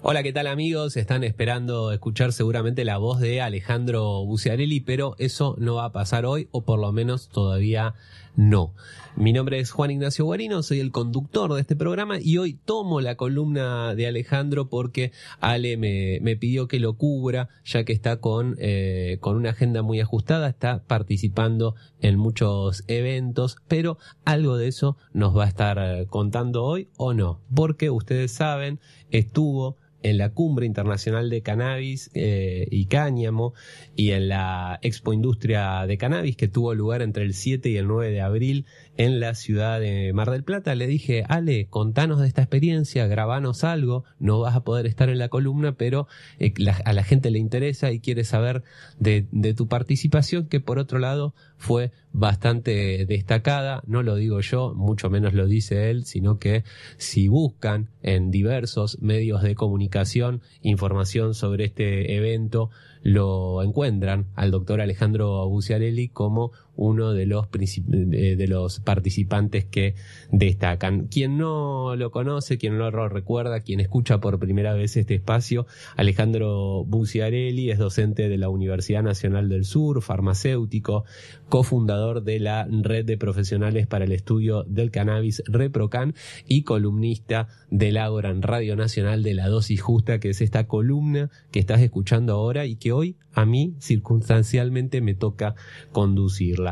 Hola, ¿qué tal amigos? Están esperando escuchar seguramente la voz de Alejandro Buciarelli, pero eso no va a pasar hoy, o por lo menos todavía no. Mi nombre es Juan Ignacio Guarino, soy el conductor de este programa y hoy tomo la columna de Alejandro porque Ale me, me pidió que lo cubra, ya que está con, eh, con una agenda muy ajustada, está participando en muchos eventos, pero algo de eso nos va a estar eh, contando hoy o no, porque ustedes saben, estuvo en la Cumbre Internacional de Cannabis eh, y Cáñamo y en la Expo Industria de Cannabis que tuvo lugar entre el 7 y el 9 de abril en la ciudad de Mar del Plata. Le dije, Ale, contanos de esta experiencia, grabanos algo, no vas a poder estar en la columna, pero eh, a la gente le interesa y quiere saber de, tu participación, que por otro lado fue bastante destacada, no lo digo yo, mucho menos lo dice él, sino que si buscan en diversos medios de comunicación información sobre este evento, lo encuentran al doctor Alejandro Buciarelli como uno de los, participantes que destacan. Quien no lo conoce, quien no lo recuerda, quien escucha por primera vez este espacio, Alejandro Buciarelli es docente de la Universidad Nacional del Sur, farmacéutico, cofundador de la Red de Profesionales para el Estudio del Cannabis Reprocan y columnista del Ágora en Radio Nacional de la Dosis Justa, que es esta columna que estás escuchando ahora y que hoy a mí circunstancialmente me toca conducirla.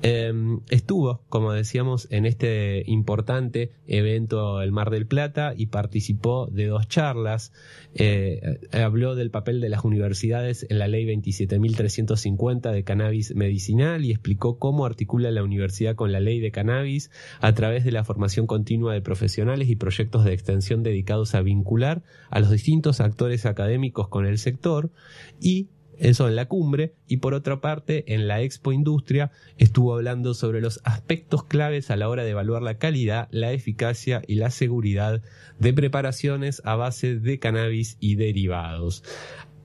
Em, estuvo, como decíamos, en este importante evento El Mar del Plata y participó de dos charlas. Eh, habló del papel de las universidades en la ley 27.350 de cannabis medicinal y explicó cómo articula la universidad con la ley de cannabis a través de la formación continua de profesionales y proyectos de extensión dedicados a vincular a los distintos actores académicos con el sector y eso en la cumbre, y por otra parte, en la Expo Industria estuvo hablando sobre los aspectos claves a la hora de evaluar la calidad, la eficacia y la seguridad de preparaciones a base de cannabis y derivados.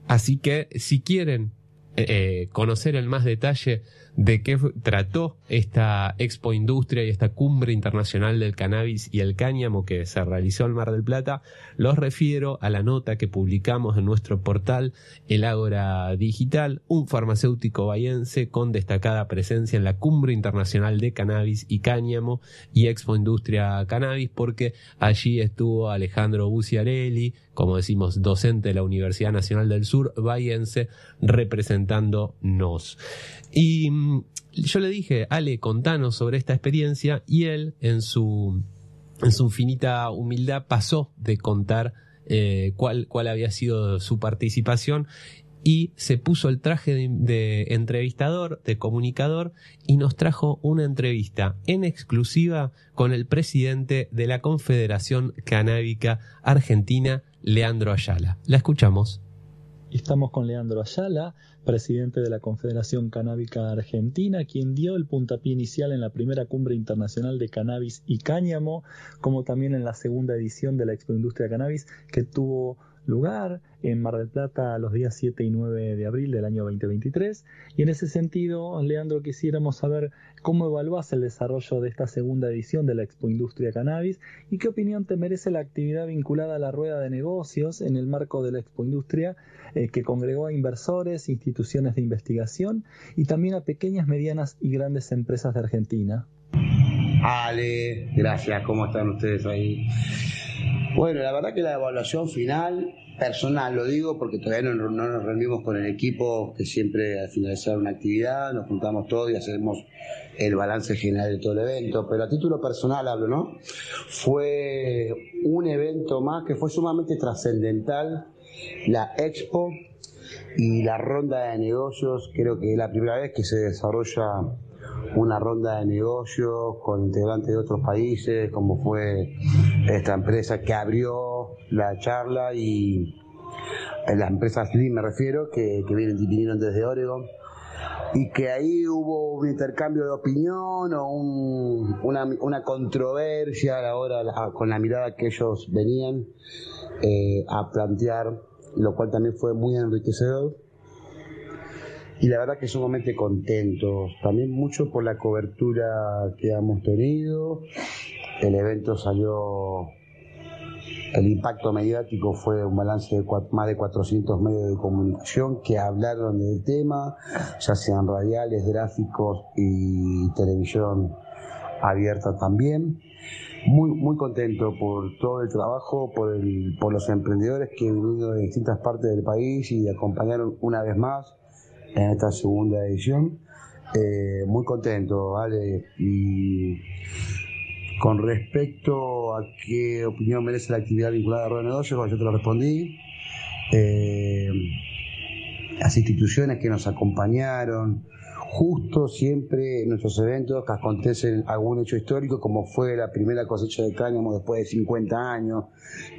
Así que si quieren eh, eh, conocer en más detalle de qué trató esta Expo Industria y esta cumbre internacional del cannabis y el cáñamo que se realizó en Mar del Plata, los refiero a la nota que publicamos en nuestro portal El Ágora Digital, un farmacéutico bayense con destacada presencia en la cumbre internacional de cannabis y cáñamo y Expo Industria Cannabis, porque allí estuvo Alejandro Buciarelli, como decimos, docente de la Universidad Nacional del Sur, bayense, representándonos. Y mm, yo le dije, Ale, contanos sobre esta experiencia y él en su, en su infinita humildad pasó de contar eh, cuál, cuál había sido su participación y se puso el traje de, entrevistador, de comunicador, y nos trajo una entrevista en exclusiva con el presidente de la Confederación Canábica Argentina, Leandro Ayala. La escuchamos. Estamos con Leandro Ayala, presidente de la Confederación Canábica Argentina, quien dio el puntapié inicial en la primera cumbre internacional de cannabis y cáñamo, como también en la segunda edición de la Expo Industria Cannabis, que tuvo lugar en Mar del Plata los días 7 y 9 de abril del año 2023. Y en ese sentido, Leandro, quisiéramos saber cómo evalúas el desarrollo de esta segunda edición de la Expo Industria Cannabis y qué opinión te merece la actividad vinculada a la rueda de negocios en el marco de la Expo Industria eh, que congregó a inversores, instituciones de investigación y también a pequeñas, medianas y grandes empresas de Argentina. Ale, gracias, ¿cómo están ustedes ahí? Bueno, la verdad que la evaluación final, personal lo digo porque todavía no, nos reunimos con el equipo, que siempre al finalizar una actividad nos juntamos todos y hacemos el balance general de todo el evento, pero a título personal hablo, ¿no? Fue un evento más que fue sumamente trascendental, la expo y la ronda de negocios, creo que es la primera vez que se desarrolla una ronda de negocios con integrantes de otros países, como fue esta empresa que abrió la charla y eh, las empresas Slim me refiero, que, vinieron desde Oregon, y que ahí hubo un intercambio de opinión o una, controversia a con la mirada que ellos venían eh, a plantear, lo cual también fue muy enriquecedor y la verdad que sumamente contentos, también mucho por la cobertura que hemos tenido, el evento salió El impacto mediático fue un balance de más de 400 medios de comunicación que hablaron del tema, ya sean radiales, gráficos y televisión abierta también. Muy, muy contento por todo el trabajo, por, el, por los emprendedores que venido de distintas partes del país y acompañaron una vez más en esta segunda edición. Eh, muy contento, ¿vale? Y con respecto a qué opinión merece la actividad vinculada a Rueda Negocios, yo te lo respondí. Eh, las instituciones que nos acompañaron, justo siempre en nuestros eventos que acontecen algún hecho histórico, como fue la primera cosecha de cáñamo después de 50 años,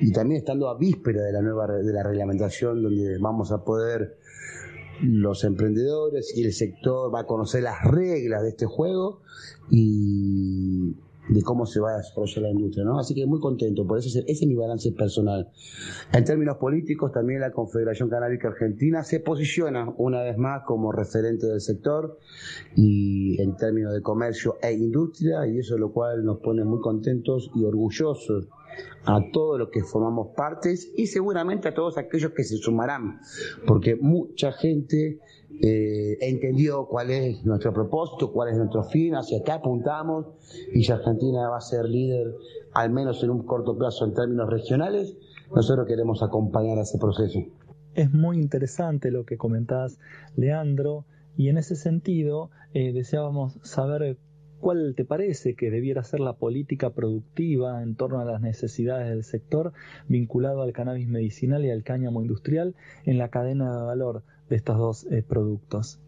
y también estando a víspera de la nueva de la reglamentación, donde vamos a poder los emprendedores y el sector va a conocer las reglas de este juego y de cómo se va a desarrollar la industria, ¿no? Así que muy contento, por eso ese, es mi balance personal. En términos políticos, también la Confederación Canábica Argentina se posiciona una vez más como referente del sector y en términos de comercio e industria, y eso es lo cual nos pone muy contentos y orgullosos a todos los que formamos partes y seguramente a todos aquellos que se sumarán, porque mucha gente eh, entendió cuál es nuestro propósito, cuál es nuestro fin, hacia qué apuntamos y si Argentina va a ser líder, al menos en un corto plazo en términos regionales, nosotros queremos acompañar a ese proceso. Es muy interesante lo que comentás, Leandro, y en ese sentido eh, deseábamos saber ¿Cuál te parece que debiera ser la política productiva en torno a las necesidades del sector vinculado al cannabis medicinal y al cáñamo industrial en la cadena de valor de estos dos eh, productos?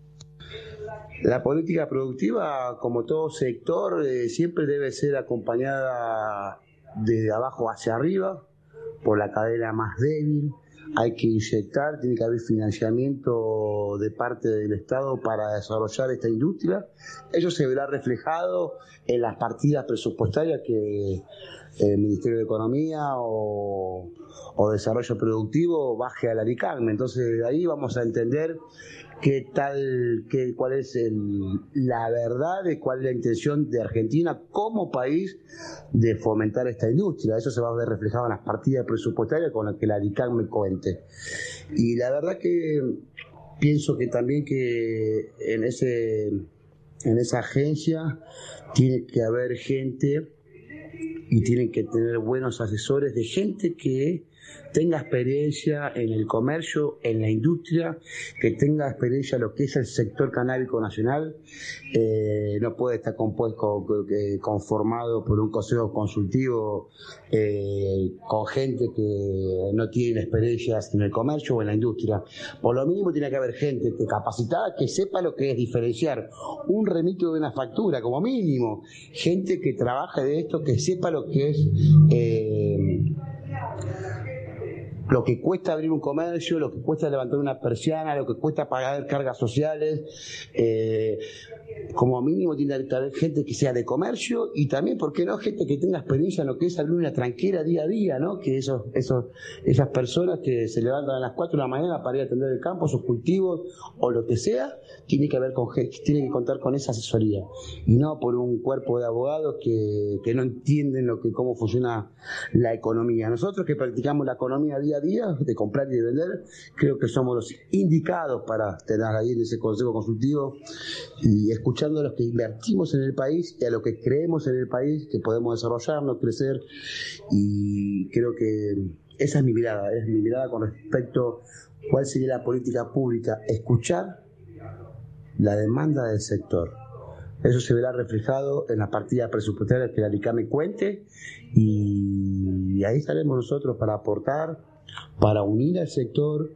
La política productiva, como todo sector, eh, siempre debe ser acompañada desde abajo hacia arriba por la cadena más débil, hay que inyectar, tiene que haber financiamiento de parte del Estado para desarrollar esta industria. Eso se verá reflejado en las partidas presupuestarias que el Ministerio de Economía o, Desarrollo Productivo baje al ARICAM. Entonces, de ahí vamos a entender qué tal, qué, cuál es la verdad de cuál es la intención de Argentina como país de fomentar esta industria. Eso se va a ver reflejado en las partidas presupuestarias con las que la ARICAM me cuente. Y la verdad que pienso que también que en ese en esa agencia tiene que haber gente y tienen que tener buenos asesores de gente que tenga experiencia en el comercio, en la industria, que tenga experiencia en lo que es el sector canábico nacional. Eh, no puede estar compuesto, conformado por un consejo consultivo eh, con gente que no tiene experiencias en el comercio o en la industria. Por lo mínimo tiene que haber gente que capacitada que sepa lo que es diferenciar un remito de una factura, como mínimo. Gente que trabaje de esto, que sepa lo que es... Eh, lo que cuesta abrir un comercio, lo que cuesta levantar una persiana, lo que cuesta pagar cargas sociales, eh, como mínimo tiene que haber gente que sea de comercio y también, ¿por qué no? Gente que tenga experiencia en lo que es abrir una tranquera día a día, ¿no? Que esos, esos, esas personas que se levantan a las 4 de la mañana para ir a atender el campo, sus cultivos o lo que sea, tiene que haber con, tiene que contar con esa asesoría y no por un cuerpo de abogados que, que no entienden lo que, cómo funciona la economía. Nosotros que practicamos la economía día a día, de comprar y de vender, creo que somos los indicados para tener ahí en ese consejo consultivo y escuchando a los que invertimos en el país y a lo que creemos en el país, que podemos desarrollarnos, crecer. Y creo que esa es mi mirada, es mi mirada con respecto a cuál sería la política pública, escuchar la demanda del sector. Eso se verá reflejado en la partida presupuestaria que la ICAME cuente y ahí estaremos nosotros para aportar, para unir al sector,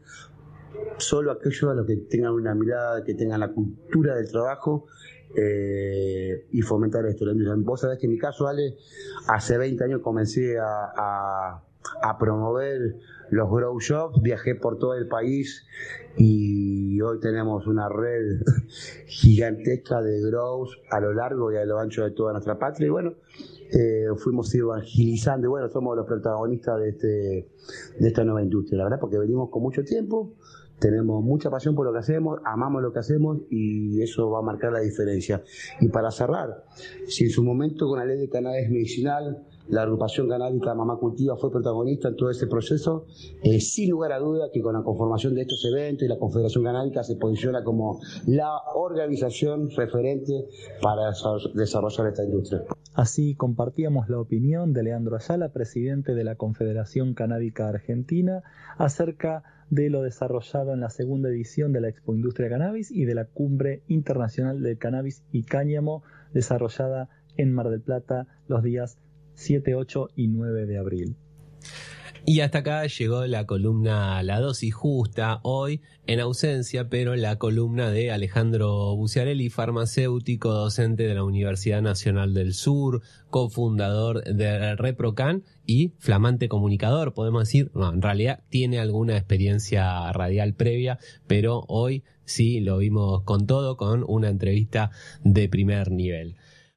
solo aquellos a los que tengan una mirada, que tengan la cultura del trabajo eh, y fomentar esto. Vos sabés que en mi caso, Ale, hace 20 años comencé a, a, promover los grow shops, viajé por todo el país y hoy tenemos una red gigantesca de grows a lo largo y a lo ancho de toda nuestra patria y bueno, eh, fuimos evangelizando bueno, somos los protagonistas de, este, de esta nueva industria, la verdad, porque venimos con mucho tiempo, tenemos mucha pasión por lo que hacemos, amamos lo que hacemos y eso va a marcar la diferencia. Y para cerrar, si en su momento con la ley de cannabis medicinal la agrupación canábica Mamá Cultiva fue protagonista en todo ese proceso. Eh, sin lugar a duda que con la conformación de estos eventos y la Confederación Canábica se posiciona como la organización referente para desarrollar esta industria. Así compartíamos la opinión de Leandro Ayala, presidente de la Confederación Canábica Argentina, acerca de lo desarrollado en la segunda edición de la Expo Industria Cannabis y de la Cumbre Internacional del Cannabis y Cáñamo desarrollada en Mar del Plata los días 7, 8 y 9 de abril. Y hasta acá llegó la columna La dosis justa, hoy en ausencia, pero la columna de Alejandro Buciarelli, farmacéutico, docente de la Universidad Nacional del Sur, cofundador de ReproCan y flamante comunicador, podemos decir, en realidad tiene alguna experiencia radial previa, pero hoy sí lo vimos con todo, con una entrevista de primer nivel.